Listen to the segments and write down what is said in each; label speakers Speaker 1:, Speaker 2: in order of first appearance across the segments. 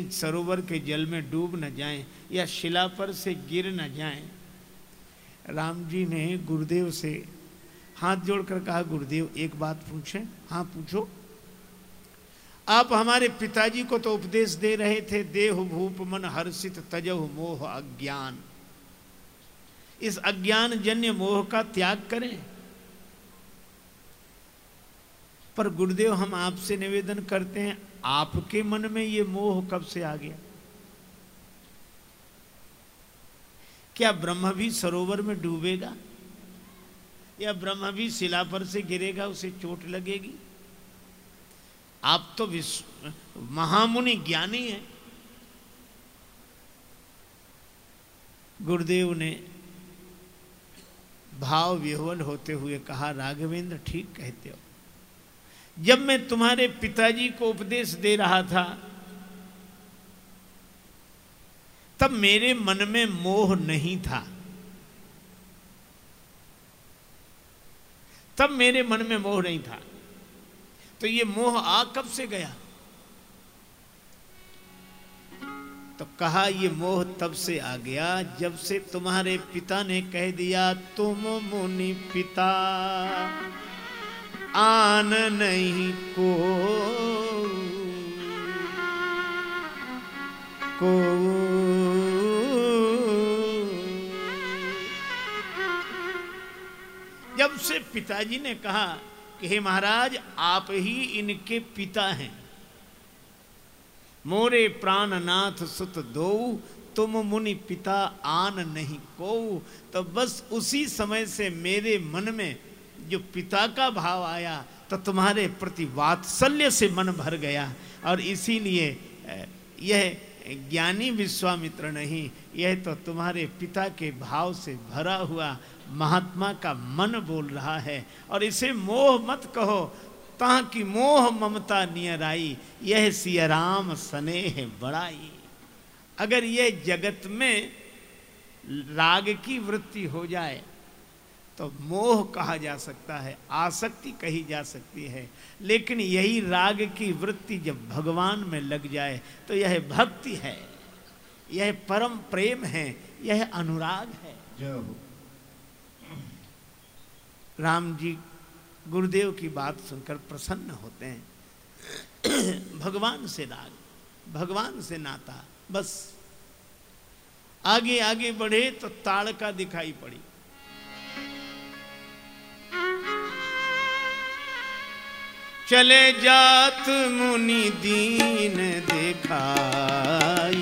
Speaker 1: सरोवर के जल में डूब न जाएँ या शिला पर से गिर न जाएँ। राम जी ने गुरुदेव से हाथ जोड़कर कहा, गुरुदेव, एक बात पूछें? हाँ पूछो। आप हमारे पिताजी को तो उपदेश दे रहे थे, देह भूप मन हर्षित तजह मोह अज्ञान। इस अज्ञान जन्य मोह का त्याग करें। पर गुरुदेव, हम आपसे निवेदन करते हैं आपके मन में ये मोह कब से आ गया? क्या ब्रह्म भी सरोवर में डूबेगा? या ब्रह्म भी शिला पर से गिरेगा, उसे चोट लगेगी? आप तो विश्व महामुनि ज्ञानी हैं। गुरुदेव ने भाव विह्वल होते हुए कहा, राघवेंद्र, ठीक कहते हो। जब मैं तुम्हारे पिताजी को उपदेश दे रहा था, तब मेरे मन में मोह नहीं था। तब मेरे मन में मोह नहीं था। तो ये मोह आ कब से गया? तो कहा, ये मोह तब से आ गया जब से तुम्हारे पिता ने कह दिया, तुम मुनि पिता आन नहीं को। को। जब से पिताजी ने कहा कि हे महाराज, आप ही इनके पिता हैं। मोरे प्राणनाथ सुत दो तुम मुनि पिता आन नहीं को तो बस उसी समय से मेरे मन में जो पिता का भाव आया तो तुम्हारे प्रति वात्सल्य से मन भर गया। और इसीलिए यह ज्ञानी विश्वामित्र नहीं, यह तो तुम्हारे पिता के भाव से भरा हुआ महात्मा का मन बोल रहा है। और इसे मोह मत कहो ता की मोह ममता नियराई यह सियाराम स्नेह बड़ाई अगर यह जगत में राग की वृत्ति हो जाए तो मोह कहा जा सकता है आसक्ति कही जा सकती है। लेकिन यही राग की वृत्ति जब भगवान में लग जाए तो यह भक्ति है यह परम प्रेम है यह अनुराग है। राम जी गुरुदेव की बात सुनकर प्रसन्न होते हैं। भगवान से राग भगवान से नाता बस। आगे आगे बढ़े तो ताड़का दिखाई पड़ी। चले जात मुनि दीन दिखाई।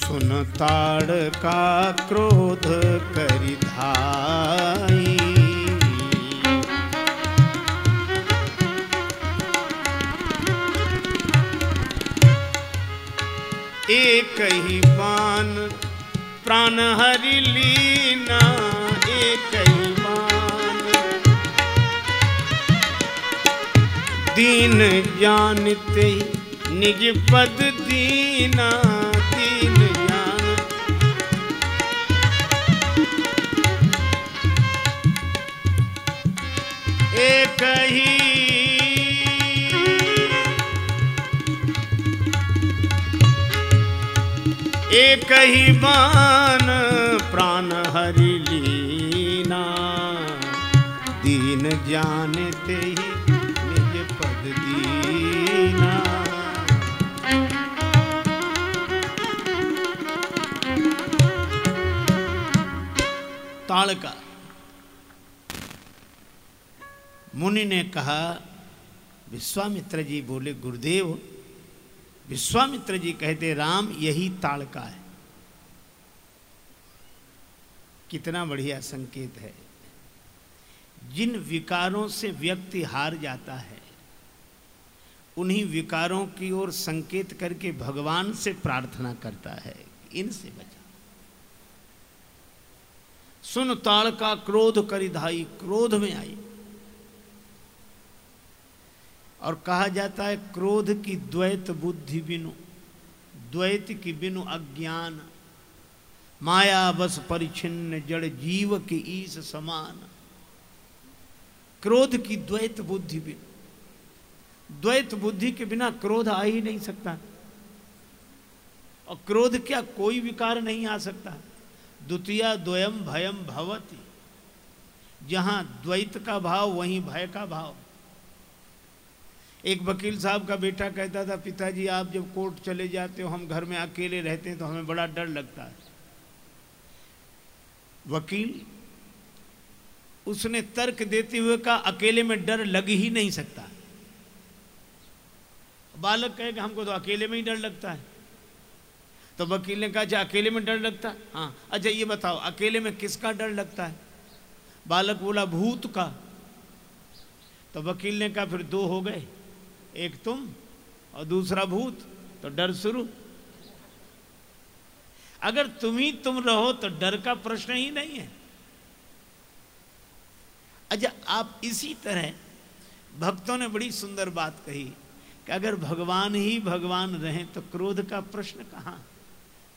Speaker 1: सुन ताड़ का क्रोध करिधाई एक ही प्राण हरि लीना एक दीन जानते निज पद दीन। एक ही बान प्राण हरि लीना। दीन जानते ही निज पद दीना। ताड़का मुनि ने कहा, विश्वामित्र जी बोले, गुरुदेव विश्वामित्र जी कहते, राम, यही ताड़का है। कितना बढ़िया संकेत है। जिन विकारों से व्यक्ति हार जाता है, उन्हीं विकारों की ओर संकेत करके भगवान से प्रार्थना करता है। इनसे बचा। सुन ताड़ का क्रोध करिधाई क्रोध में आई। और कहा जाता है क्रोध की द्वैत बुद्धि बिनु, द्वैत की बिनु अज्ञान। माया बस परिचिन्न जड़ जीव के ईस समान। क्रोध की द्वैत बुद्धि बिनु, द्वैत बुद्धि के बिना क्रोध आ ही नहीं सकता। और क्रोध क्या कोई विकार नहीं आ सकता। द्वितीय द्वयम भयम भवती। जहाँ द्वैत का भाव, वहीं भय का भाव। एक वकील साहब का बेटा कहता था, पिताजी, आप जब कोर्ट चले जाते हो, हम घर में अकेले रहते हैं तो हमें बड़ा डर लगता है। वकील उसने तर्क देते हुए कहा, अकेले में डर लग ही नहीं सकता। बालक कहे कि, हमको तो अकेले में ही डर लगता है। तो वकील ने कहा अच्छा अकेले में डर लगता? है। हाँ अच्छा ये बताओ, अकेले में किसका डर लगता है? बालक बोला, भूत का। तो वकील ने कहा, फिर दो हो गए। एक तुम और दूसरा भूत तो डर शुरू। अगर तुम ही तुम रहो तो डर का प्रश्न ही नहीं है। अच्छा आप इसी तरह, भक्तों ने बड़ी सुंदर बात कही कि अगर भगवान ही भगवान रहे तो क्रोध का प्रश्न कहाँ?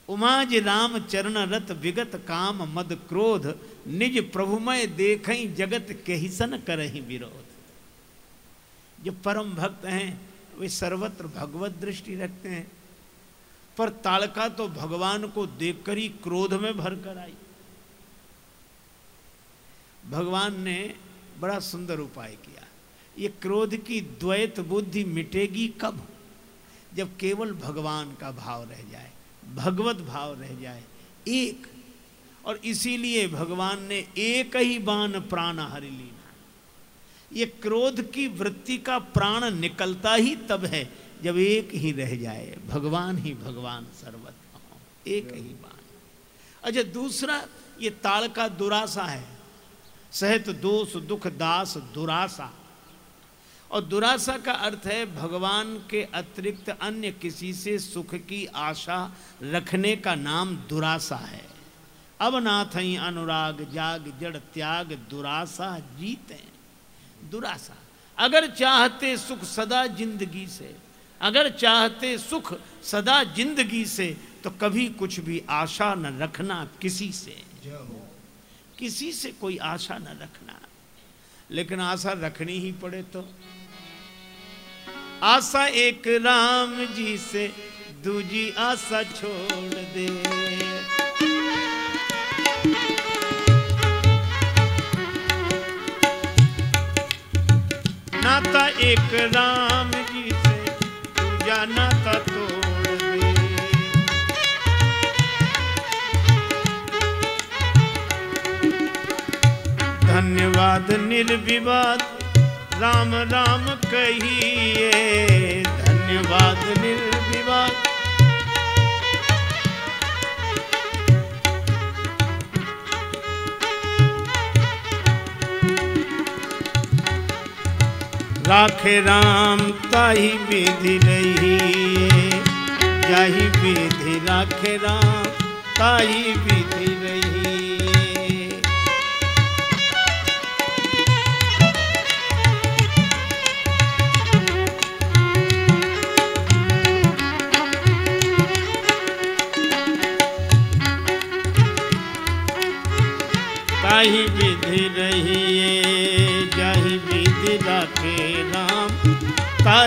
Speaker 1: उमाज राम चरण रत विगत काम मद क्रोध, निज प्रभुमय देख जगत केहिसन करही विरोध। जो परम भक्त हैं, वे सर्वत्र भगवत दृष्टि रखते हैं। पर ताड़का तो भगवान को देखकर ही क्रोध में भर कर आई। भगवान ने बड़ा सुंदर उपाय किया। ये क्रोध की द्वैत बुद्धि मिटेगी कब? जब केवल भगवान का भाव रह जाए, भगवत भाव रह जाए, एक। और इसीलिए भगवान ने एक ही बाण प्राण हरि लीना ये क्रोध की वृत्ति का प्राण निकलता ही तब है जब एक ही रह जाए। भगवान ही भगवान सर्वत्र एक ही बाण। अच्छा दूसरा ये ताल का दुरासा है। सहत दोष, दुख, दास, दुरासा। और दुरासा का अर्थ है भगवान के अतिरिक्त अन्य किसी से सुख की आशा रखने का नाम दुरासा है। अब नाथ अनुराग, जाग, जड़, त्याग, दुरासा जीते दुरासा। अगर चाहते सुख सदा ज़िंदगी से अगर चाहते सुख सदा ज़िंदगी से तो कभी कुछ भी आशा न रखना किसी से। किसी से कोई आशा न रखना। लेकिन आशा रखनी ही पड़े तो। आशा एक राम जी से दूजी आशा छोड़ दे। एक राम जी से जाना नाता तोड़ दे धन्यवाद, निर्विवाद, राम राम कहिए। धन्यवाद, निर्विवाद। राखे राम ताही विधि रही विधि राखे राम ताही विधि रही ताही विधि रहिए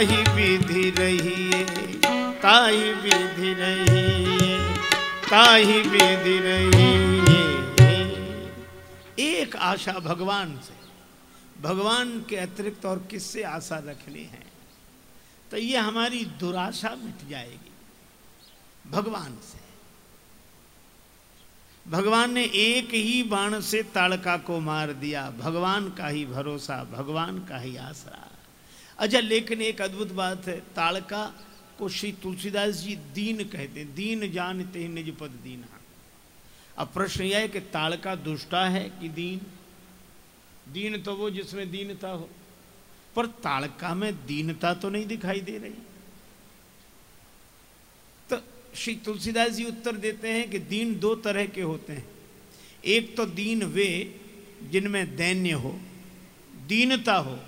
Speaker 1: ताही विधि रहिए ताही विधि रहिए ताही विधि रहिए। एक आशा भगवान से, भगवान के अतिरिक्त और किससे आशा रखनी है? तो ये हमारी दुराशा मिट जाएगी, भगवान से। भगवान ने एक ही बाण से ताड़का को मार दिया, भगवान का ही भरोसा, भगवान का ही आसरा। अच्छा लेकिन एक अद्भुत बात है ताड़का को श्री तुलसीदास जी दीन कहते दीन जानते निज पद दीना अब प्रश्न यह है कि ताड़का दुष्टा है कि दीन? दीन तो वो जिसमें दीनता हो। पर ताड़का में दीनता तो नहीं दिखाई दे रही। तो श्री तुलसीदास जी उत्तर देते हैं कि दीन दो तरह के होते हैं। एक तो दीन वे जिनमें दैन्य हो, दीनता हो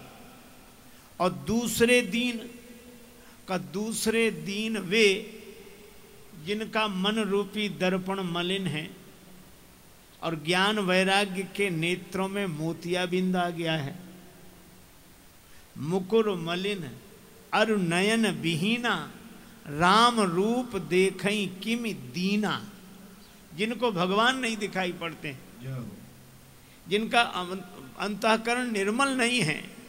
Speaker 1: और दूसरे दिन का दूसरे दिन वे जिनका मन रूपी दर्पण मलिन है और ज्ञान वैराग्य के नेत्रों में मोतिया बिंद आ गया है। मुकुर मलिन अरु नयन विहीना राम रूप देख किम दीना जिनको भगवान नहीं दिखाई पड़ते। जिनका अंतकरण निर्मल नहीं है।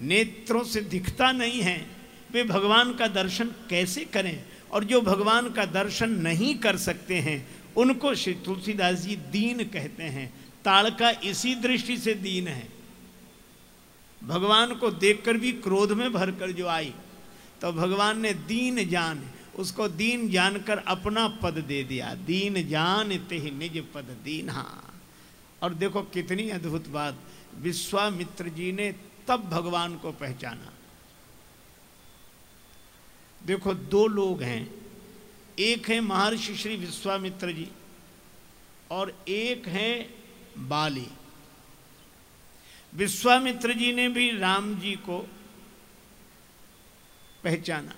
Speaker 1: नेत्रों से दिखता नहीं है, वे भगवान का दर्शन कैसे करें? और जो भगवान का दर्शन नहीं कर सकते हैं, उनको श्री तुलसीदास जी दीन कहते हैं। ताड़का इसी दृष्टि से दीन है। भगवान को देखकर भी क्रोध में भरकर जो आई तो भगवान ने दीन जान, उसको दीन जानकर अपना पद दे दिया। दीन जान ते निज पद दीना और देखो कितनी अद्भुत बात, विश्वामित्र जी ने तब भगवान को पहचाना। देखो, दो लोग हैं। एक है महर्षि श्री विश्वामित्र जी और एक है बाली। विश्वामित्र जी ने भी राम जी को पहचाना।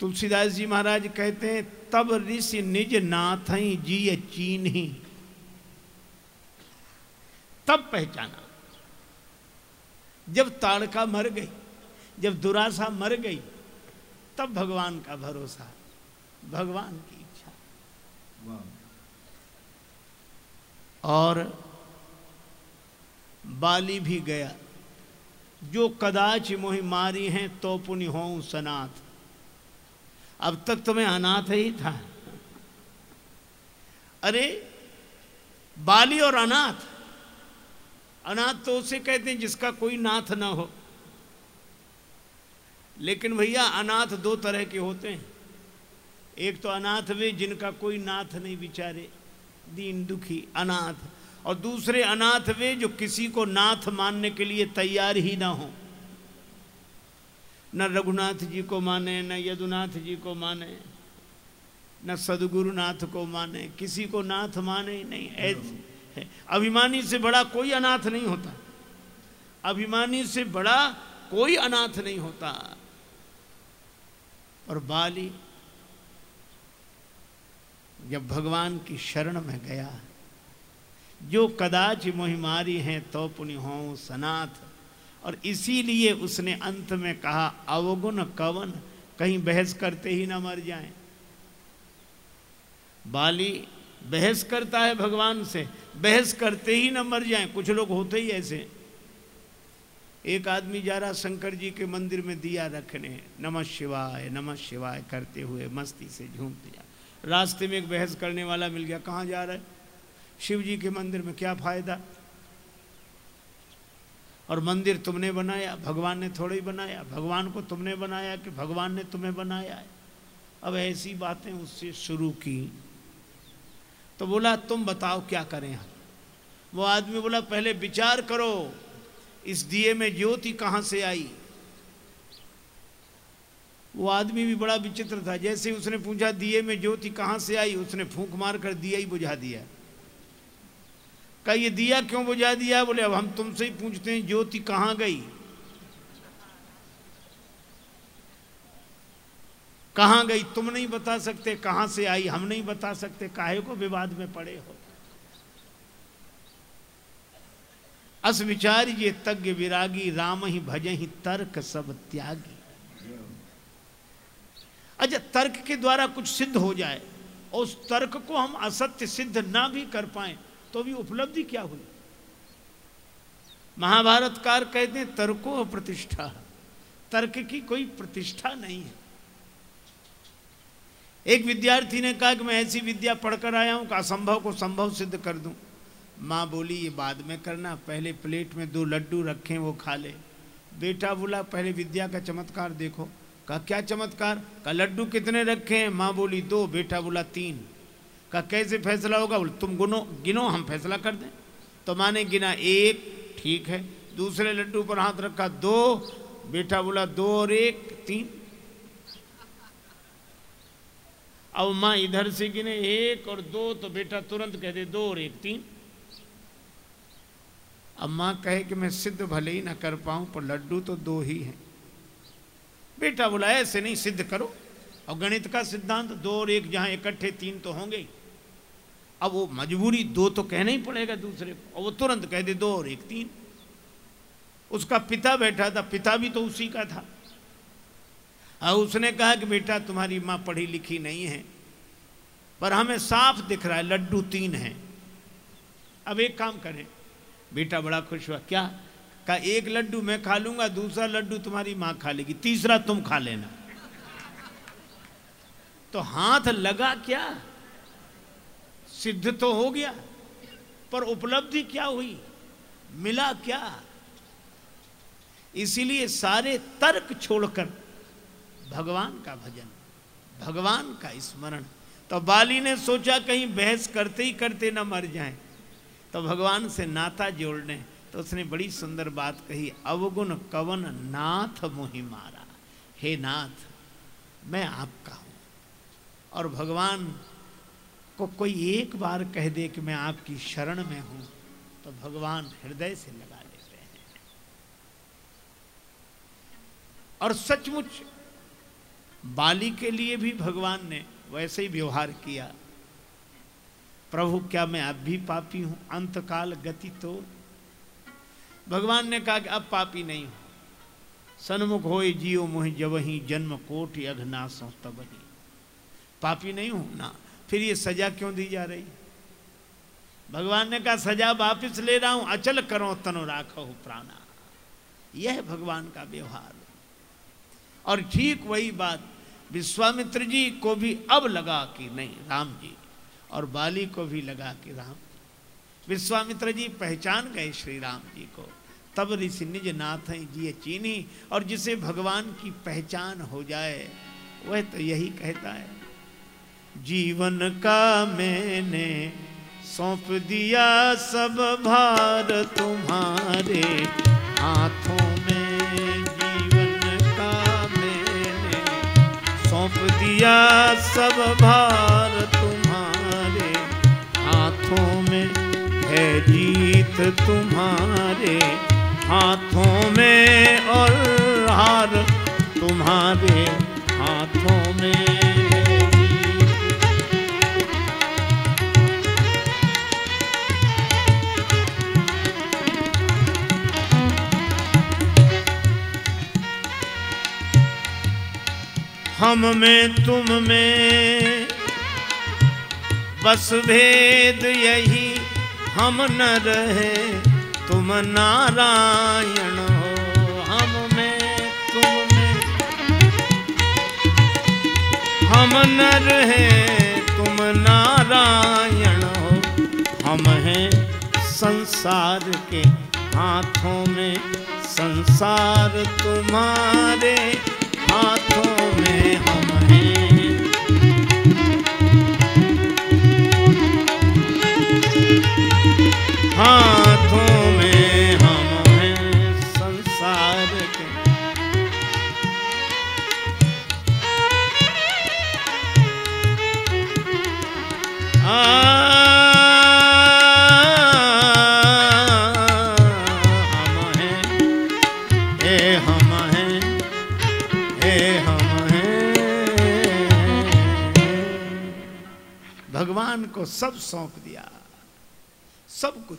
Speaker 1: तुलसीदास जी महाराज कहते हैं, तब ऋषि निज नाथ जी चीन ही तब पहचाना। जब ताड़का मर गई, जब दुरासा मर गई, तब भगवान का भरोसा, भगवान की इच्छा। और बाली भी गया। जो कदाच मोहि मारी हैं तो पुनि हो सनाथ। अब तक तो मैं अनाथ ही था। अरे, बाली और अनाथ अनाथ तो उसे कहते हैं जिसका कोई नाथ ना हो। लेकिन भैया, अनाथ दो तरह के होते हैं। एक तो अनाथ वे जिनका कोई नाथ नहीं बिचारे, दीन दुखी, अनाथ। और दूसरे अनाथ वे जो किसी को नाथ मानने के लिए तैयार ही ना हो। न रघुनाथ जी को माने, न यदुनाथ जी को माने, न सदगुरुनाथ को माने, किसी को नाथ माने ही नहीं। ऐसे अभिमानी से बड़ा कोई अनाथ नहीं होता। अभिमानी से बड़ा कोई अनाथ नहीं होता। और बाली, जब भगवान की शरण में गया, जो कदाच मोहिमारी हैं तो पुण्य हो सनाथ। और इसीलिए उसने अंत में कहा, अवगुण कवन, कहीं बहस करते ही ना मर जाएँ। बाली बहस करता है भगवान से, बहस करते ही ना मर जाए। कुछ लोग होते ही ऐसे। एक आदमी जा रहा शंकर जी के मंदिर में दिया रखने। नमः शिवाय नमः शिवाय करते हुए मस्ती से झूम दिया रास्ते में एक बहस करने वाला मिल गया। कहाँ जा रहा है? शिव जी के मंदिर में क्या फ़ायदा? और मंदिर तुमने बनाया, भगवान ने थोड़ा ही बनाया। भगवान को तुमने बनाया कि भगवान ने तुम्हें बनाया अब ऐसी बातें उससे शुरू की। तो बोला, तुम बताओ क्या करें हम? वो आदमी बोला, पहले विचार करो, इस दिए में ज्योति कहाँ से आई? वो आदमी भी बड़ा विचित्र था। जैसे ही उसने पूछा, दिए में ज्योति कहाँ से आई? उसने फूंक मार कर दिया ही बुझा दिया। कहा, ये दिया क्यों बुझा दिया? बोले, अब हम तुमसे ही पूछते हैं, ज्योति कहाँ गई? कहाँ गई? तुम नहीं बता सकते। कहाँ से आई? हम नहीं बता सकते। काहे को विवाद में पड़े हो? अस विचार ये तज्ञ विरागी, राम ही भज ही तर्क सब त्यागी। अच्छा तर्क के द्वारा कुछ सिद्ध हो जाए और उस तर्क को हम असत्य सिद्ध ना भी कर पाए तो भी उपलब्धि क्या हुई? महाभारतकार कहते हैं, तर्को प्रतिष्ठा। तर्क की कोई प्रतिष्ठा नहीं है। एक विद्यार्थी ने कहा कि मैं ऐसी विद्या पढ़कर आया हूँ कि असंभव को संभव सिद्ध कर दूँ। माँ बोली, ये बाद में करना। पहले प्लेट में दो लड्डू रखें, वो खा ले। बेटा बोला, पहले विद्या का चमत्कार देखो। कहा, क्या चमत्कार? का लड्डू कितने रखे हैं? माँ बोली, दो। बेटा बोला, तीन। का कैसे फैसला होगा? बोले, तुम गुनो, गिनो, हम फैसला कर दें। तो माँ ने गिना, एक। ठीक है। दूसरे लड्डू पर हाथ रखा, दो। बेटा बोला, दो और एक, तीन। अब माँ इधर से गिने, एक और दो तो बेटा तुरंत कह दे, दो और एक, तीन। अब माँ कहे कि मैं सिद्ध भले ही ना कर पाऊँ, पर लड्डू तो दो ही हैं। बेटा बोला, ऐसे नहीं, सिद्ध करो। और गणित का सिद्धांत, दो और एक जहाँ इकट्ठे, तीन तो होंगे ही। अब वो मजबूरी दो तो कहना ही पड़ेगा दूसरे को। और वो तुरंत कह दे, दो और एक, तीन। उसका पिता बैठा था, पिता भी तो उसी का था। और उसने कहा कि बेटा, तुम्हारी माँ पढ़ी लिखी नहीं है, पर हमें साफ़ दिख रहा है, लड्डू तीन हैं। अब एक काम करें। बेटा बड़ा खुश हुआ, क्या? का एक लड्डू मैं खा लूँगा, दूसरा लड्डू तुम्हारी माँ खा लेगी, तीसरा तुम खा लेना। तो हाथ लगा क्या? सिद्ध तो हो गया, पर उपलब्धि क्या हुई? मिला क्या? इसीलिए सारे तर्क छोड़कर भगवान का भजन, भगवान का स्मरण। तो बाली ने सोचा कहीं बहस करते ही करते ना मर जाए। तो भगवान से नाता जोड़ने तो उसने बड़ी सुंदर बात कही, अवगुण कवन नाथ मोहि मारा। हे नाथ, मैं आपका हूँ। और भगवान को कोई एक बार कह दे कि मैं आपकी शरण में हूँ तो भगवान हृदय से लगा लेते हैं। और सचमुच बाली के लिए भी भगवान ने वैसे ही व्यवहार किया। प्रभु, क्या मैं अब भी पापी हूँ? अंतकाल गति तो। भगवान ने कहा कि अब पापी नहीं हूँ। सन्मुख हो जियो मोह जब ही जन्म कोट अघनासों तब ही पापी नहीं हूँ ना, फिर ये सजा क्यों दी जा रही? भगवान ने कहा, सजा वापिस ले रहा हूँ, अचल करो, तनो राखो प्राणा। यह भगवान का व्यवहार और ठीक वही बात विश्वामित्र जी को भी अब लगा कि नहीं, राम जी। और बाली को भी लगा कि राम। विश्वामित्र जी पहचान गए श्री राम जी को। तब ऋषि निज नाथ जी चीनी, और जिसे भगवान की पहचान हो जाए, वह तो यही कहता है, जीवन का मैंने सौंप दिया सब भार तुम्हारे हाथों दिया सब भार तुम्हारे। हाथों में है जीत तुम्हारे। हाथों में और हार तुम्हारे। हाथों में हम में, तुम में। बस भेद यही, हम न रहे। तुम नारायण हो, हम में, तुम में। हम न रहे, तुम नारायण हो। हम हैं संसार के हाथों में, संसार तुम्हारे। हाथों में हम को सब सौंप दिया। सब कुछ।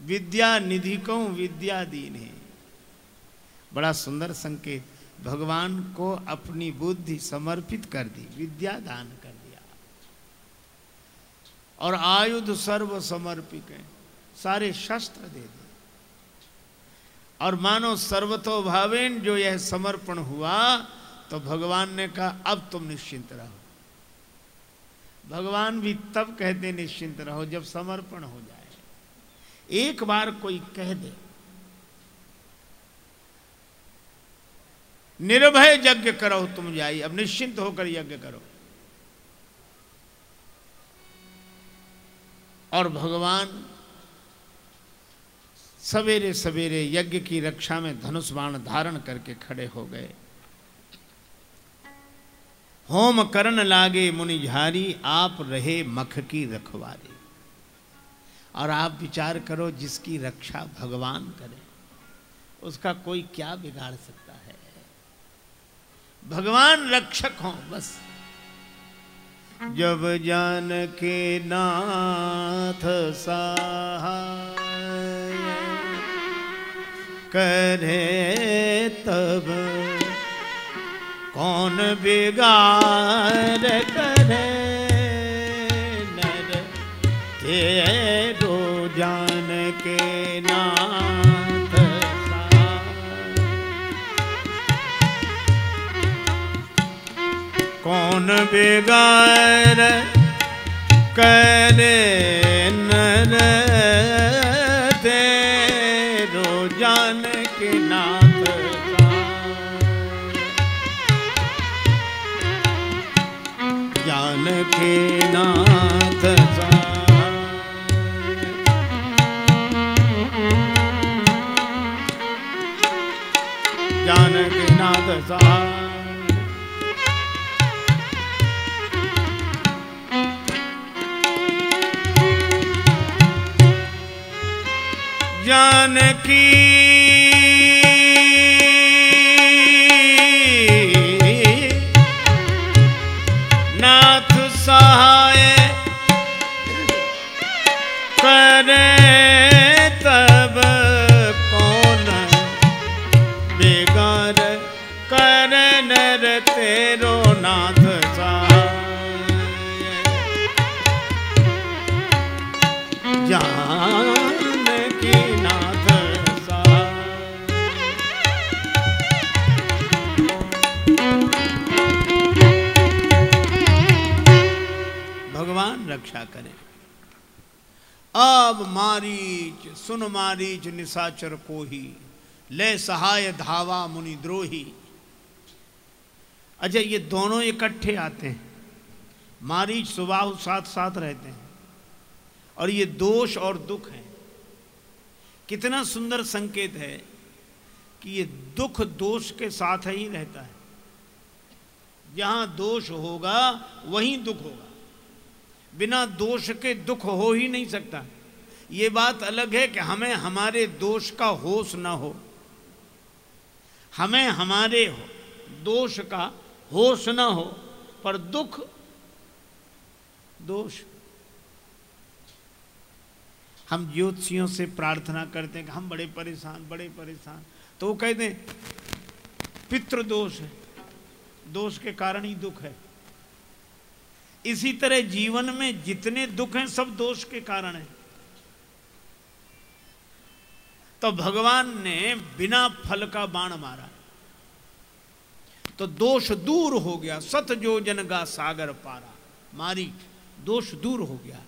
Speaker 1: विद्या निधि को विद्या दीन है। बड़ा सुंदर संकेत। भगवान को अपनी बुद्धि समर्पित कर दी, विद्या दान कर दिया। और आयुध सर्व समर्पित है। सारे शस्त्र दे दिए। और मानो सर्वतो भावेन जो यह समर्पण हुआ तो भगवान ने कहा, अब तुम निश्चिंत रहो। भगवान भी तब कहते निश्चिंत रहो जब समर्पण हो जाए। एक बार कोई कह दे, निर्भय यज्ञ करो, तुम जाइए। अब निश्चिंत होकर यज्ञ करो। और भगवान सवेरे सवेरे यज्ञ की रक्षा में धनुष बाण धारण करके खड़े हो गए। होम करण लागे मुनि झारी, आप रहे मख की रखवारी। और आप विचार करो जिसकी रक्षा भगवान करे, उसका कोई क्या बिगाड़ सकता है? भगवान रक्षक हो, बस। जब जान के नाथ सहाय करे तब कौन बिगाड़ करे नर तेरो जान के नाथ कौन बिगाड़ करे जान मारीच को ही ले सहाय धावा मुनि द्रोही। अच्छा ये दोनों इकट्ठे आते हैं। मारीच सुबाहु साथ साथ रहते हैं। और ये दोष और दुख है। कितना सुंदर संकेत है कि ये दुख दोष के साथ ही रहता है। जहाँ दोष होगा, वहीं दुख होगा। बिना दोष के दुख हो ही नहीं सकता। ये बात अलग है कि हमें हमारे दोष का होश ना हो। हमें हमारे दोष का होश ना हो, पर दुख, दोष। हम ज्योतिषियों से प्रार्थना करते हैं कि हम बड़े परेशान बड़े परेशान। तो वो कहते हैं, पितृ दोष है। दोष के कारण ही दुख है। इसी तरह जीवन में जितने दुख हैं, सब दोष के कारण है। तो भगवान ने बिना फल का बाण मारा। तो दोष दूर हो गया सत जो जन का सागर पारा। मारी, दोष दूर हो गया।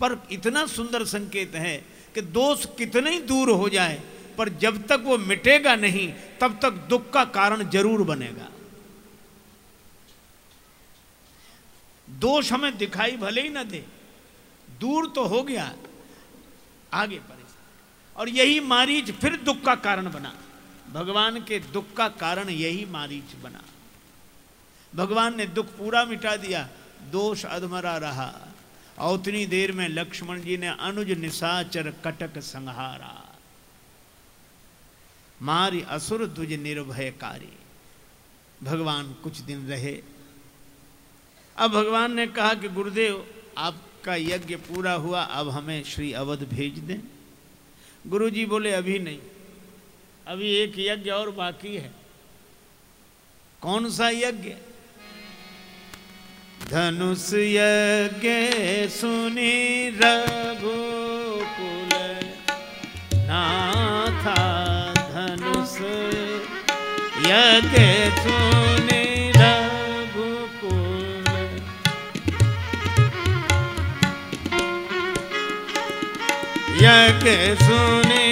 Speaker 1: पर इतना सुंदर संकेत है कि दोष कितने ही दूर हो जाए, पर जब तक वो मिटेगा नहीं, तब तक दुख का कारण ज़रूर बनेगा। दोष हमें दिखाई भले ही ना दे, दूर तो हो गया, आगे परेशान और यही मारीच फिर दुख का कारण बना। भगवान के दुख का कारण यही मारीच बना। भगवान ने दुख पूरा मिटा दिया, दोष अधमरा रहा। और उतनी देर में लक्ष्मण जी ने अनुज निशाचर कटक संहारा। मारी असुर दुज निर्भयकारी भगवान कुछ दिन रहे। अब भगवान ने कहा कि गुरुदेव, आपका यज्ञ पूरा हुआ, अब हमें श्री अवध भेज दें। गुरु जी बोले, अभी नहीं। अभी एक यज्ञ और बाकी है। कौन सा यज्ञ? धनुष यज्ञ, सुनी रघु रघुकुल। नाथा धनुष यज्ञ, सुनी यज्ञ सुनी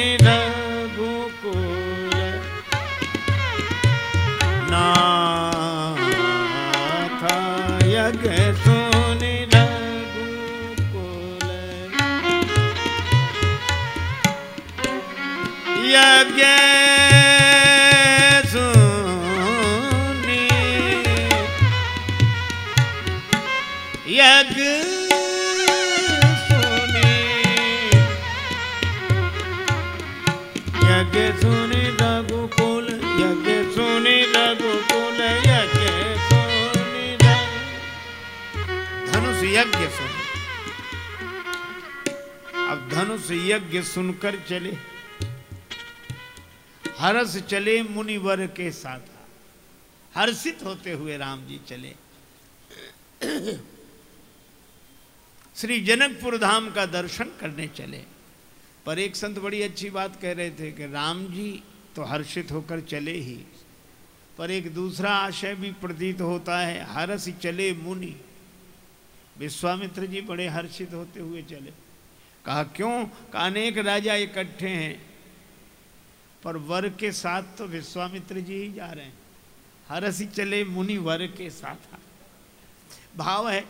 Speaker 1: अब यज्ञ सुनकर चले। हरस चले मुनिवर के साथ। हर्षित होते हुए राम जी चले। श्री जनकपुर धाम का दर्शन करने चले। पर एक संत बड़ी अच्छी बात कह रहे थे कि राम जी तो हर्षित होकर चले ही। पर एक दूसरा आशय भी प्रतीत होता है, हरस चले मुनि। विश्वामित्र जी बड़े हर्षित होते हुए चले। कहा, क्यों? कहा, अनेक राजा इकट्ठे हैं, पर वर के साथ तो विश्वामित्र जी ही जा रहे हैं। हरसी चले मुनि वर के साथ भाव है,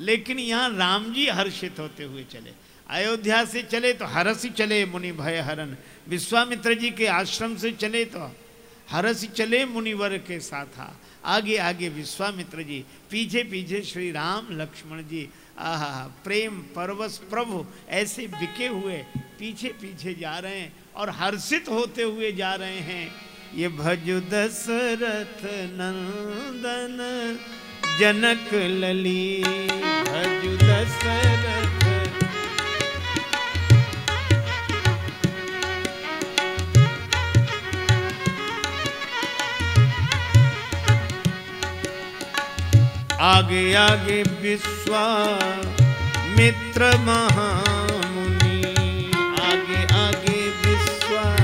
Speaker 1: लेकिन यहाँ राम जी हर्षित होते हुए चले। अयोध्या से चले तो हरसी चले मुनि भय हरण विश्वामित्र जी के आश्रम से चले तो हरसी चले मुनिवर के साथ आगे आगे विश्वामित्र जी, पीछे पीछे श्री राम लक्ष्मण जी आह, प्रेम परवस प्रभु ऐसे बिके हुए पीछे पीछे जा रहे हैं और हर्षित होते हुए जा रहे हैं। ये भज दशरथ नंदन, जनक लली भज दशरथ आगे आगे विश्वा, मित्र महामुनि। आगे आगे विश्वा।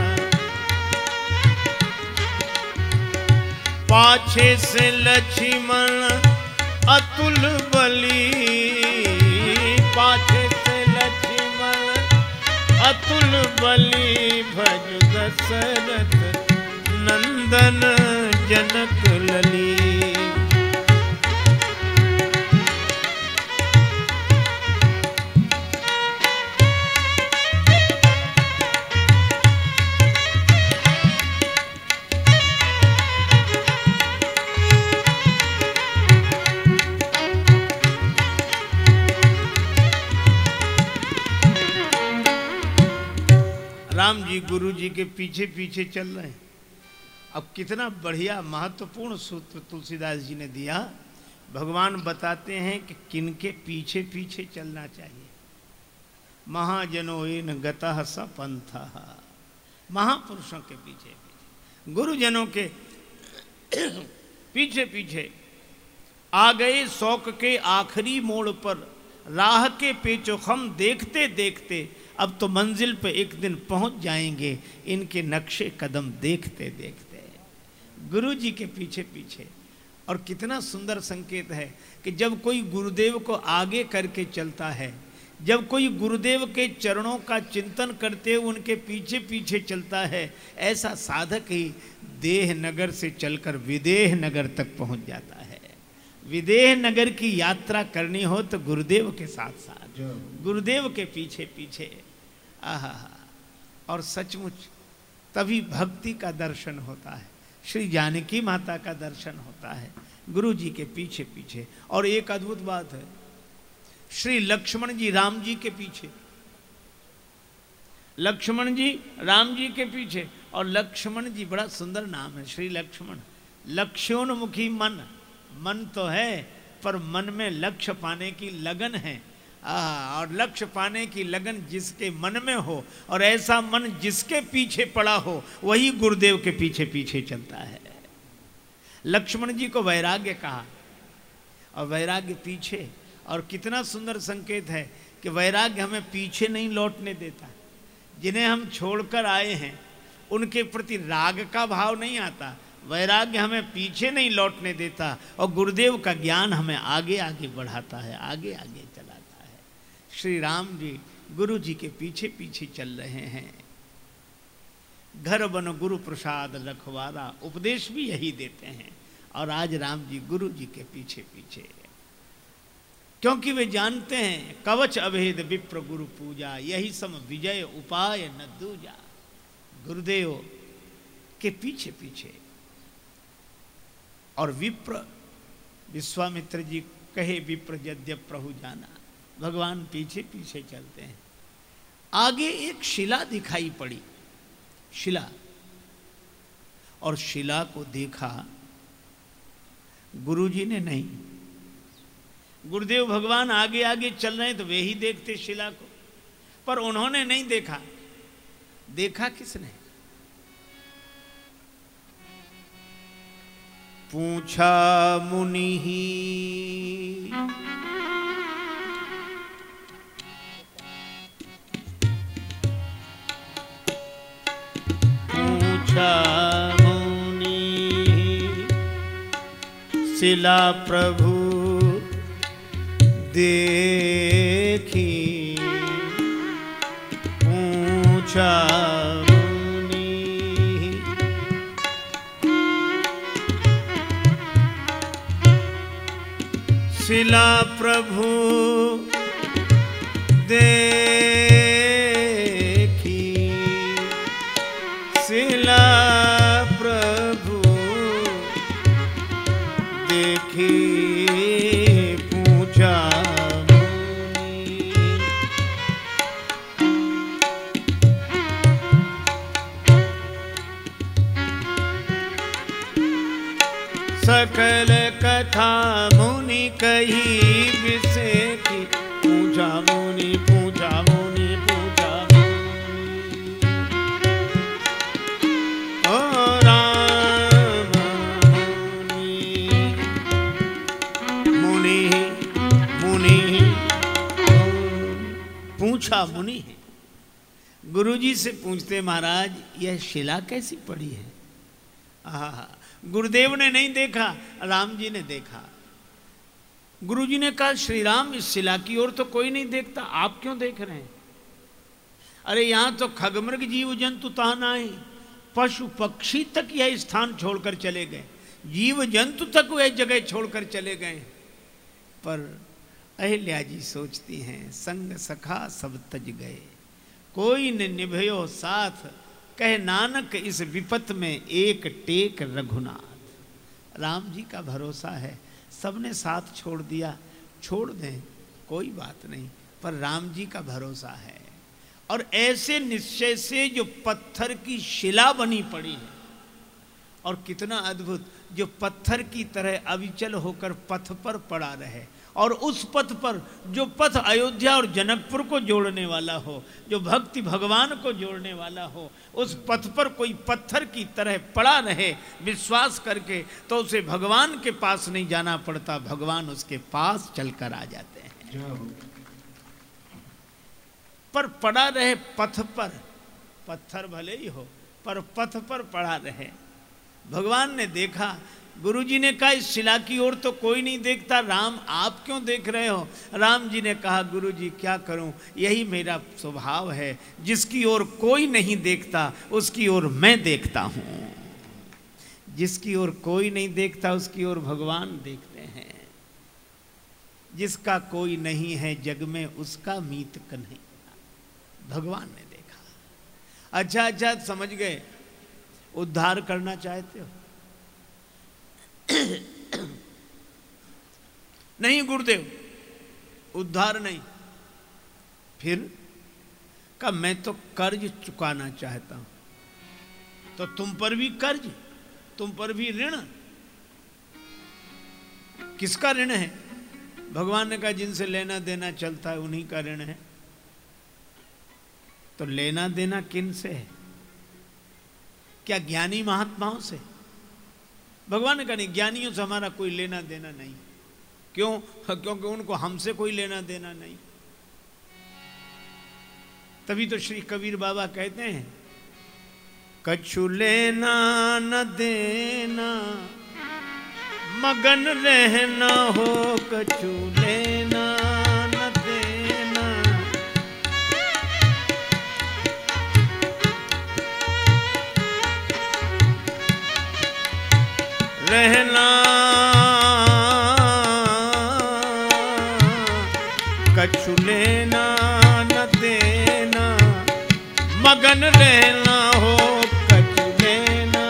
Speaker 1: पाछे से लक्ष्मण अतुल बली। पाछे से लक्ष्मण अतुल बली। भज दशरथ नंदन जनक लली। जी गुरु जी के पीछे पीछे चल रहे हैं। अब कितना बढ़िया महत्वपूर्ण सूत्र तुलसीदास जी ने दिया। भगवान बताते हैं कि किनके पीछे पीछे चलना चाहिए। महाजनो इन गतः स पंथ महापुरुषों के पीछे पीछे। गुरुजनों के पीछे पीछे। आ गए शौक के आखिरी मोड़ पर। राह के पेचोखम देखते देखते अब तो मंजिल पे एक दिन पहुँच जाएँगे, इनके नक्शे कदम देखते देखते। गुरु जी के पीछे पीछे। और कितना सुंदर संकेत है कि जब कोई गुरुदेव को आगे करके चलता है, जब कोई गुरुदेव के चरणों का चिंतन करते हुए उनके पीछे पीछे चलता है, ऐसा साधक ही देह नगर से चलकर विदेह नगर तक पहुँच जाता है। विदेह नगर की यात्रा करनी हो तो गुरुदेव के साथ साथ। गुरुदेव के पीछे पीछे। आहा और सचमुच तभी भक्ति का दर्शन होता है। श्री जानकी माता का दर्शन होता है गुरु जी के पीछे पीछे। और एक अद्भुत बात है श्री लक्ष्मण जी राम जी के पीछे। लक्ष्मण जी राम जी के पीछे और लक्ष्मण जी बड़ा सुंदर नाम है श्री लक्ष्मण। लक्ष्योन्मुखी मन। मन तो है पर मन में लक्ष्य पाने की लगन है। आ, और लक्ष्य पाने की लगन जिसके मन में हो और ऐसा मन जिसके पीछे पड़ा हो वही गुरुदेव के पीछे पीछे चलता है। लक्ष्मण जी को वैराग्य कहा और वैराग्य पीछे और कितना सुंदर संकेत है कि वैराग्य हमें पीछे नहीं लौटने देता। जिन्हें हम छोड़कर आए हैं उनके प्रति राग का भाव नहीं आता वैराग्य हमें पीछे नहीं लौटने देता और गुरुदेव का ज्ञान हमें आगे आगे बढ़ाता है, आगे आगे चलाता है। श्री राम जी गुरु जी के पीछे पीछे चल रहे हैं। घर बन, गुरु प्रसाद रखवारा, उपदेश भी यही देते हैं। और आज राम जी गुरु जी के पीछे पीछे क्योंकि वे जानते हैं, कवच अभेद विप्र गुरु पूजा, यही सम विजय उपाय न दूजा। गुरुदेव के पीछे पीछे और विप्र विश्वामित्र जी कहे, विप्र यद्य प्रभु जाना। भगवान पीछे पीछे चलते हैं। आगे एक शिला दिखाई पड़ी। शिला। और शिला को देखा, गुरुजी ने नहीं। गुरुदेव भगवान आगे आगे चल रहे तो वे ही देखते शिला को। पर उन्होंने नहीं देखा। देखा किसने? पूछा मुनि ही। पूछा मुनि शिला प्रभु देखी। पूछा शिला प्रभु। देखी सकल कथा मुनि कही विषे की। पूजा मुनि पूजा मुनि, पूजा ओ राम मुनि मुनि मुनि, पूछा मुनि। है गुरुजी से पूछते महाराज, यह शिला कैसी पड़ी है? आहा गुरुदेव ने नहीं देखा, राम जी ने देखा। गुरु जी ने कहा, श्री राम, इस शिला की ओर तो कोई नहीं देखता, आप क्यों देख रहे हैं? अरे, यहाँ तो खगमृग जीव जंतु तहना है पशु पक्षी तक यह स्थान छोड़कर चले गए, जीव जंतु तक वह जगह छोड़कर चले गए। पर अहिल्या जी सोचती हैं, संग सखा सब तज गए, कोई न निभयो साथ कह, नानक, इस विपत में एक टेक रघुनाथ। राम जी का भरोसा है। सबने साथ छोड़ दिया। छोड़ दें, कोई बात नहीं, पर राम जी का भरोसा है। और ऐसे निश्चय से जो पत्थर की शिला बनी पड़ी है, और कितना अद्भुत, जो पत्थर की तरह अविचल होकर पथ पर पड़ा रहे और उस पथ पर जो पथ अयोध्या और जनकपुर को जोड़ने वाला हो, जो भक्ति भगवान को जोड़ने वाला हो, उस पथ पर कोई पत्थर की तरह पड़ा रहे, विश्वास करके तो उसे भगवान के पास नहीं जाना पड़ता। भगवान उसके पास चलकर आ जाते हैं। पर पड़ा रहे पथ पर, पत्थर भले ही हो, पर पथ पर पड़ा रहे। भगवान ने देखा गुरुजी ने कहा, इस शिला की ओर तो कोई नहीं देखता। राम, आप क्यों देख रहे हो? राम जी ने कहा, गुरुजी, क्या करूँ? यही मेरा स्वभाव है। जिसकी ओर कोई नहीं देखता, उसकी ओर मैं देखता हूँ। जिसकी ओर कोई नहीं देखता, उसकी ओर भगवान देखते हैं। जिसका कोई नहीं है जग में, उसका मीत कन्हैया। भगवान ने देखा। अच्छा अच्छा समझ गए। उद्धार करना चाहते हो? नहीं, गुरुदेव, उद्धार नहीं। फिर का मैं तो कर्ज चुकाना चाहता हूँ। तो तुम पर भी कर्ज, तुम पर भी ऋण। किसका ऋण है? भगवान ने कहा, जिनसे लेना देना चलता है, उन्हीं का ऋण है। तो लेना देना किन से है? क्या ज्ञानी महात्माओं से? भगवान कहा, नहीं, ज्ञानियों से हमारा कोई लेना देना नहीं। क्यों? क्योंकि उनको हमसे कोई लेना देना नहीं। तभी तो श्री कबीर बाबा कहते हैं, कछु लेना न देना, मगन रहना हो कछु लेना रहना। कछु लेना न देना मगन रहना हो कछु लेना।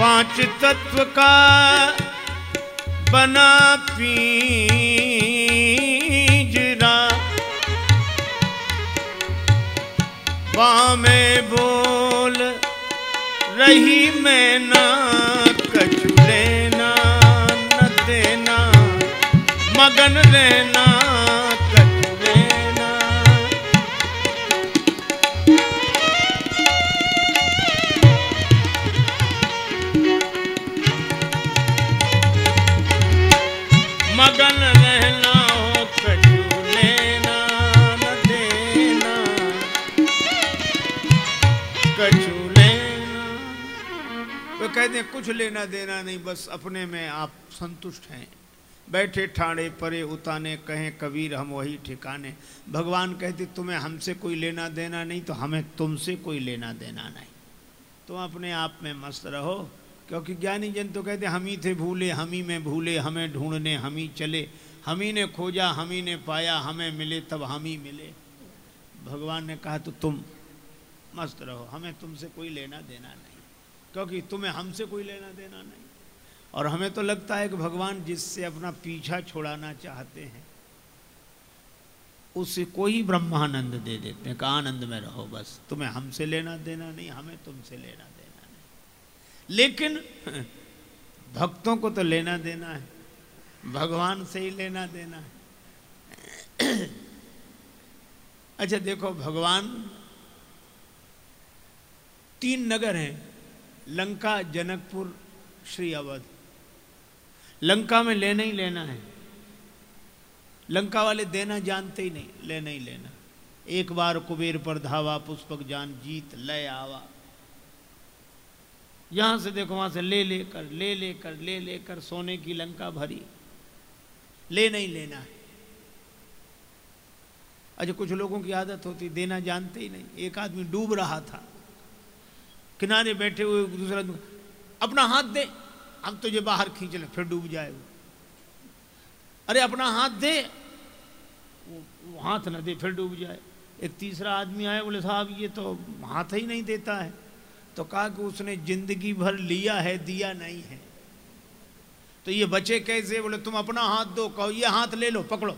Speaker 1: पाँच तत्व का ਬਨਾ ਪੀਜਰਾ। ਬਾਵੇਂ ਬੋਲ ਰਹੀ ਮੈਂ ਨਾ ਕਛੁ ਲੈਣਾ ਨਾ ਦੇਣਾ। ਮਗਨ ਰਹਿਣਾ कछु लेना वो कहते कुछ लेना देना नहीं, बस अपने में आप संतुष्ट हैं। बैठे ठाणे परे उताने, कहें, कबीर, हम वही ठिकाने। भगवान कहते, तुम्हें हमसे कोई लेना देना नहीं तो हमें तुमसे कोई लेना देना नहीं। तुम अपने आप में मस्त रहो, क्योंकि ज्ञानी जन तो कहते, हम ही थे भूले, हम ही में भूले, हमें ढूँढने, हम ही चले। हम ही ने खोजा, हम ही ने पाया, हमें मिले, तब हम ही मिले। भगवान ने कहा तो तुम मस्त रहो, हमें तुमसे कोई लेना देना नहीं, क्योंकि तुम्हें हमसे कोई लेना देना नहीं। और हमें तो लगता है कि भगवान जिससे अपना पीछा छुड़ाना चाहते हैं, उसे कोई ब्रह्मानंद दे देते हैं कि आनंद में रहो बस, तुम्हें हमसे लेना देना नहीं, हमें तुमसे लेना देना नहीं। लेकिन भक्तों को तो लेना देना है, भगवान से ही लेना देना है। अच्छा देखो, भगवान तीन नगर हैं, लंका, जनकपुर श्री अवध लंका में लेना ही लेना है। लंका वाले देना जानते ही नहीं, लेना ही लेना। एक बार कुबेर पर धावा, पुष्पक जान, जीत, लय आवा। यहाँ से देखो, वहाँ से ले लेकर ले लेकर ले लेकर ले सोने की लंका भरी। लेना ही लेना है। अच्छा कुछ लोगों की आदत होती, देना जानते ही नहीं। एक आदमी डूब रहा था। किनारे बैठे हुए दूसरा अपना हाथ दे। हम तुझे बाहर खींच ले फिर डूब जाए वो। अरे अपना हाथ दे। वो, वो हाथ ना दे फिर डूब जाए। एक तीसरा आदमी आया बोले साहब ये तो हाथ ही नहीं देता है। तो कहा कि उसने ज़िंदगी भर लिया है दिया नहीं है। तो ये बचे कैसे? बोले तुम अपना हाथ दो कहो ये हाथ ले लो पकड़ो।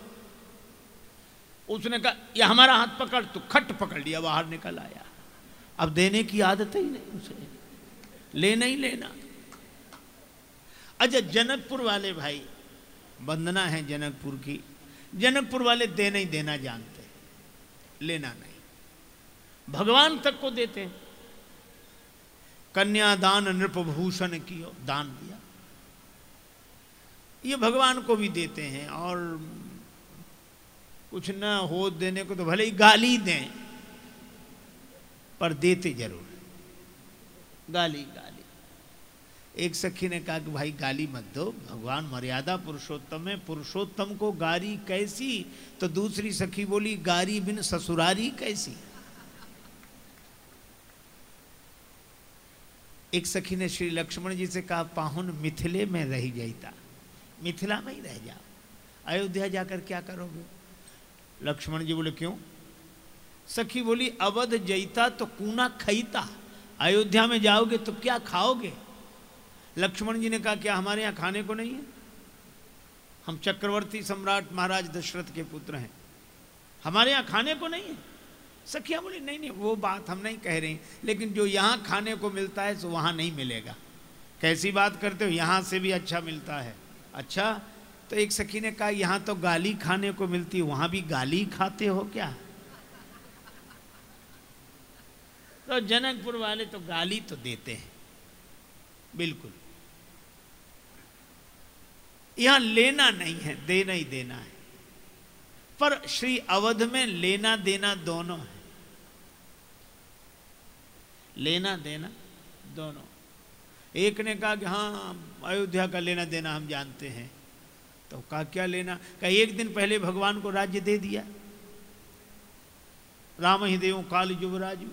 Speaker 1: उसने कहा ये हमारा हाथ पकड़ तो खट पकड़ लिया बाहर निकल आया। अब देने की आदत ही नहीं उसे। लेना ही लेना। अच्छा जनकपुर वाले भाई, वंदना है जनकपुर की। जनकपुर वाले देना ही देना जानते लेना नहीं। भगवान तक को देते हैं। कन्यादान नृपभूषण कियो, दान दिया। ये भगवान को भी देते हैं और कुछ न हो देने को तो भले ही गाली दें। पर देते ज़रूर। गाली गाली। एक सखी ने कहा कि भाई गाली मत दो भगवान मर्यादा पुरुषोत्तम है पुरुषोत्तम को गारी कैसी? तो दूसरी सखी बोली गारी बिन ससुरारी कैसी? एक सखी ने श्री लक्ष्मण जी से कहा पाहुन मिथिले में रह जाता मिथिला में ही रह जाओ। अयोध्या जाकर क्या करोगे? लक्ष्मण जी बोले क्यों? सखी बोली, अवध जईता तो कूना खईता अयोध्या में जाओगे तो क्या खाओगे? लक्ष्मण जी ने कहा, क्या हमारे यहाँ खाने को नहीं है? हम चक्रवर्ती सम्राट महाराज दशरथ के पुत्र हैं। हमारे यहाँ खाने को नहीं है? सखिया बोली, नहीं नहीं, वो बात हम नहीं कह रहे लेकिन जो यहाँ खाने को मिलता है तो वहाँ नहीं मिलेगा। कैसी बात करते हो? यहाँ से भी अच्छा मिलता है। अच्छा? तो एक सखी ने कहा, यहाँ तो गाली खाने को मिलती है, वहाँ भी गाली खाते हो क्या? तो जनकपुर वाले तो गाली तो देते हैं। बिल्कुल। यहाँ लेना नहीं है, देना ही देना है। पर श्री अवध में लेना देना दोनों है। लेना देना दोनों। एक ने कहा कि हाँ अयोध्या का लेना देना हम जानते हैं। तो कहा, क्या लेना? कहा, एक दिन पहले भगवान को राज्य दे दिया। राम ही देव, काल युवराजु।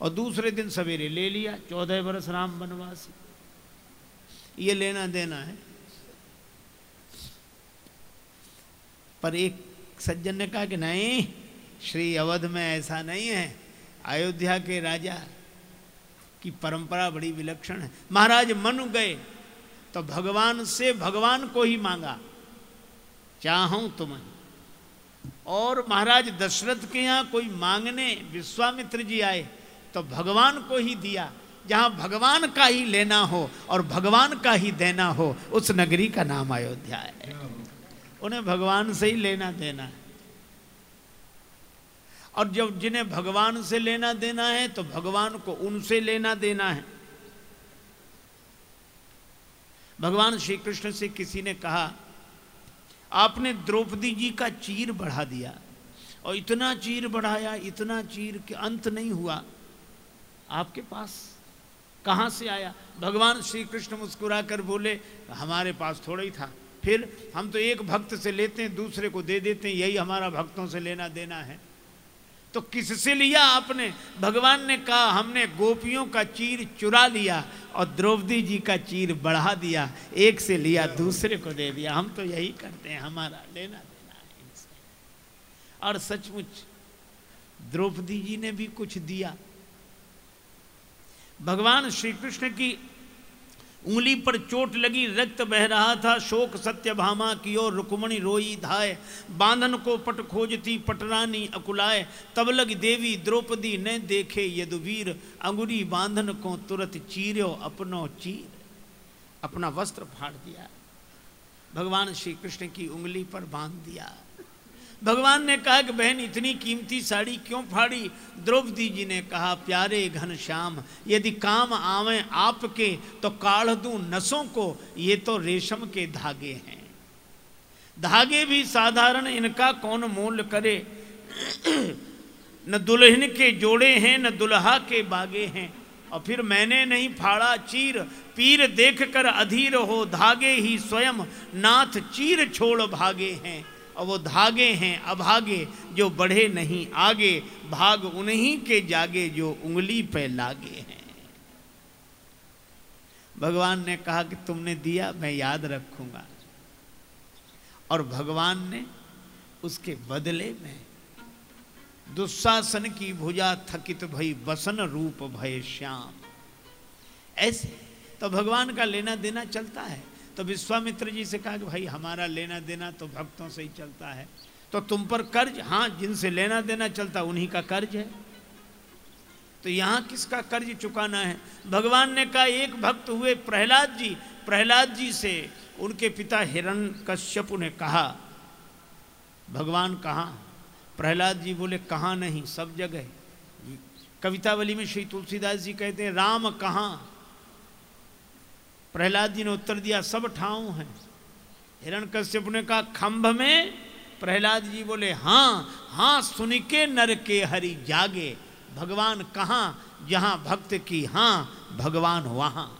Speaker 1: और दूसरे दिन सवेरे ले लिया, चौदह बरस राम वनवास। ये लेना देना है। पर एक सज्जन ने कहा कि नहीं, श्री अवध में ऐसा नहीं है। अयोध्या के राजा की परंपरा बड़ी विलक्षण है। महाराज मनु गए तो भगवान से भगवान को ही मांगा, चाहूँ तुम्हें और महाराज दशरथ के यहाँ कोई मांगने विश्वामित्र जी आए तो भगवान को ही दिया। जहाँ भगवान का ही लेना हो और भगवान का ही देना हो, उस नगरी का नाम अयोध्या है। उन्हें भगवान से ही लेना देना है। और जब जिन्हें भगवान से लेना देना है तो भगवान को उनसे लेना देना है। भगवान श्री कृष्ण से किसी ने कहा, आपने द्रौपदी जी का चीर बढ़ा दिया। और इतना चीर बढ़ाया, इतना चीर कि अंत नहीं हुआ। आपके पास कहाँ से आया? भगवान श्री कृष्ण मुस्कुरा कर बोले, हमारे पास थोड़ा ही था। फिर हम तो एक भक्त से लेते हैं, दूसरे को दे देते हैं, यही हमारा भक्तों से लेना देना है। तो किससे लिया आपने? भगवान ने कहा, हमने गोपियों का चीर चुरा लिया और द्रौपदी जी का चीर बढ़ा दिया। एक से लिया, दूसरे को दे दिया। हम तो यही करते हैं, हमारा लेना देना है इनसे। और सचमुच, द्रौपदी जी ने भी कुछ दिया। भगवान श्री कृष्ण की उंगली पर चोट लगी, रक्त बह रहा था, शोक सत्य भामा की ओर रुकमणि रोई, धाय, बांधन को पट खोजती, पटरानी अकुलाए तब लग देवी, द्रौपदी ने देखे यदुवीर अंगुरी बांधन को तुरंत चीरो अपनो चीर, अपना वस्त्र फाड़ दिया। भगवान श्री कृष्ण की उंगली पर बाँध दिया। भगवान ने कहा कि बहन, इतनी कीमती साड़ी क्यों फाड़ी? द्रौपदी जी ने कहा, प्यारे घन श्याम, यदि काम आवे आपके तो काढ़ दूँ नसों को, ये तो रेशम के धागे हैं। धागे भी साधारण, इनका कौन मोल करे? न दुल्हन के जोड़े हैं, न दुल्हा के बागे हैं। और फिर मैंने नहीं फाड़ा चीर, पीर देख कर अधीर हो, धागे ही स्वयं, नाथ चीर छोड़ भागे हैं। और वो धागे हैं अभागे, जो बढ़े नहीं आगे, भाग उन्हीं के जागे जो उंगली पे लागे हैं। भगवान ने कहा कि तुमने दिया, मैं याद रखूँगा। और भगवान ने उसके बदले में दुशासन की भुजा थकित भई बसन रूप भय श्याम। ऐसे तो भगवान का लेना देना चलता है। तो विश्वामित्र जी से कहा कि भाई, हमारा लेना देना तो भक्तों से ही चलता है। तो तुम पर कर्ज हाँ जिनसे लेना देना चलता, उन्हीं का कर्ज है। तो यहाँ किसका कर्ज चुकाना है? भगवान ने कहा, एक भक्त हुए प्रहलाद जी प्रहलाद जी से उनके पिता हिरण कश्यप ने कहा, भगवान कहाँ? प्रहलाद जी बोले, कहाँ नहीं, सब जगह कवितावली में श्री तुलसीदास जी कहते हैं, राम कहाँ? प्रहलाद जी ने उत्तर दिया, सब ठाव हैं। हिरण कश्यप ने कहा, खंभ में? प्रहलाद जी बोले हाँ हाँ सुन के नर के हरि जागे। भगवान कहाँ? जहाँ भक्त की हाँ भगवान वहाँ।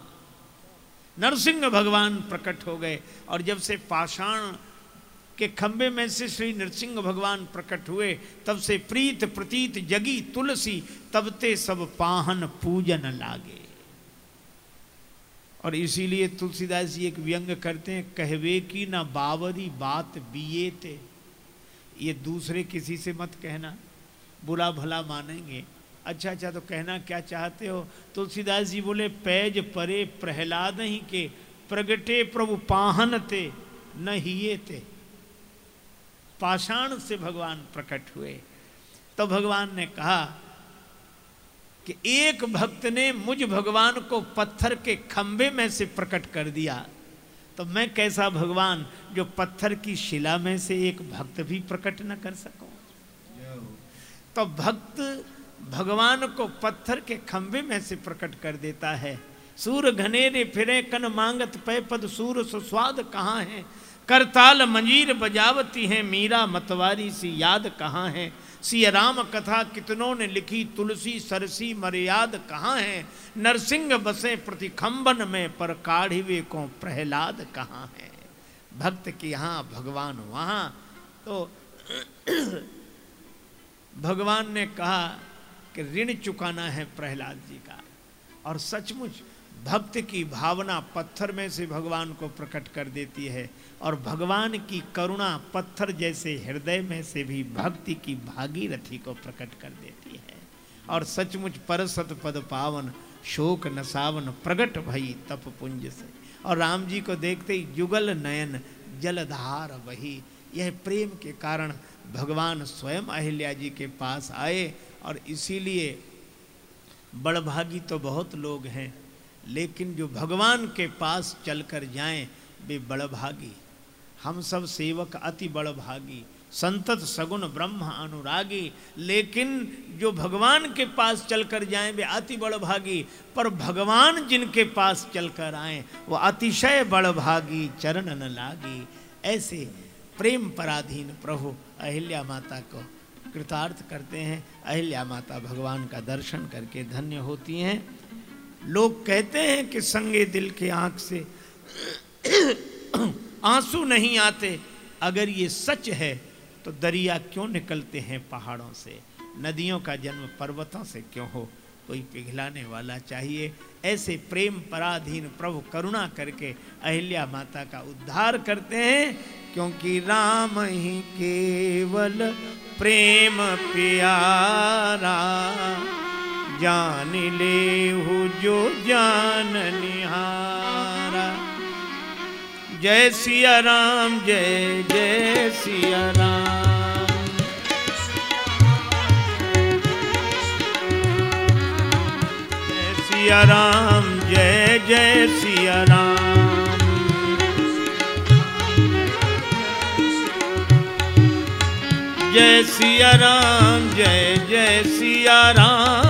Speaker 1: नरसिंह भगवान प्रकट हो गए और जब से पाषाण के खंबे में से श्री नरसिंह भगवान प्रकट हुए, तब से प्रीत, प्रतीत, जगी, तुलसी, तब ते सब पाहन पूजन लागे। और इसीलिए तुलसीदास जी एक व्यंग करते हैं, कहवे की ना बावरी बात बिये थे ये दूसरे किसी से मत कहना, बुरा भला मानेंगे। अच्छा अच्छा तो कहना क्या चाहते हो? तुलसीदास जी बोले, पैज परे प्रहलाद ही के, प्रगटे प्रभु पाहन ते, न हिये थे पाषाण से भगवान प्रकट हुए। तो भगवान ने कहा कि एक भक्त ने मुझ भगवान को पत्थर के खंभे में से प्रकट कर दिया। तो मैं कैसा भगवान जो पत्थर की शिला में से एक भक्त भी प्रकट न कर सकूँ? तो भक्त भगवान को पत्थर के खंभे में से प्रकट कर देता है। सूर घनेरे फिरे कन मांगत पै पद सूर सुस्वाद कहाँ है? करताल मंजीर बजावती है, मीरा मतवारी सी याद कहाँ है? सी राम कथा कितनों ने लिखी? तुलसी, सरसी, मर्याद कहाँ है? नरसिंह बसे प्रतिखंबन में, पर काढ़िवे को प्रहलाद कहाँ है? भक्त की यहाँ भगवान वहाँ। तो भगवान ने कहा कि ऋण चुकाना है प्रहलाद जी का। और सचमुच भक्त की भावना पत्थर में से भगवान को प्रकट कर देती है और भगवान की करुणा पत्थर जैसे हृदय में से भी भक्ति की भागीरथी को प्रकट कर देती है। और सचमुच परसत पद पावन, शोक नसावन, प्रगट भई तप पुंज से। और राम जी को देखते ही जुगल नयन, जलधार वही। यह प्रेम के कारण भगवान स्वयं अहिल्या जी के पास आए और इसीलिए बड़भागी तो बहुत लोग हैं। लेकिन जो भगवान के पास चलकर जाएँ, वे बड़भागी हम सब सेवक अति बड़भागी संतत सगुण ब्रह्म अनुरागी, लेकिन जो भगवान के पास चलकर जाएँ, वे अति बड़भागी पर भगवान जिनके पास चलकर आए, वो अतिशय बड़भागी चरण न लागी। ऐसे प्रेम पराधीन प्रभु अहिल्या माता को कृतार्थ करते हैं। अहिल्या माता भगवान का दर्शन करके धन्य होती हैं। लोग कहते हैं कि संगे दिल के आँख से आँसू नहीं आते। अगर ये सच है तो दरिया क्यों निकलते हैं पहाड़ों से? नदियों का जन्म पर्वतों से क्यों हो? कोई पिघलाने वाला चाहिए। ऐसे प्रेम पराधीन प्रभु करुणा करके अहिल्या माता का उद्धार करते हैं, क्योंकि राम ही केवल प्रेम प्यारा जान ले हो जो जान निहारा। जय सिया राम जय जय सिया राम जय सिया राम, जय जय सिया राम। जय सिया राम, जय जय सिया राम।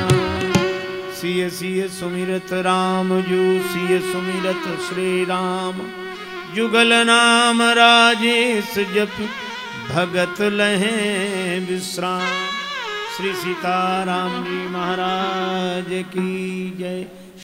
Speaker 1: सिय सिय सुमिरत राम, जू सिय सुमिरत श्री राम जुगल नाम राजेश जप, भगत लहे विश्राम। श्री सीताराम जी महाराज की जय।